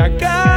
I got.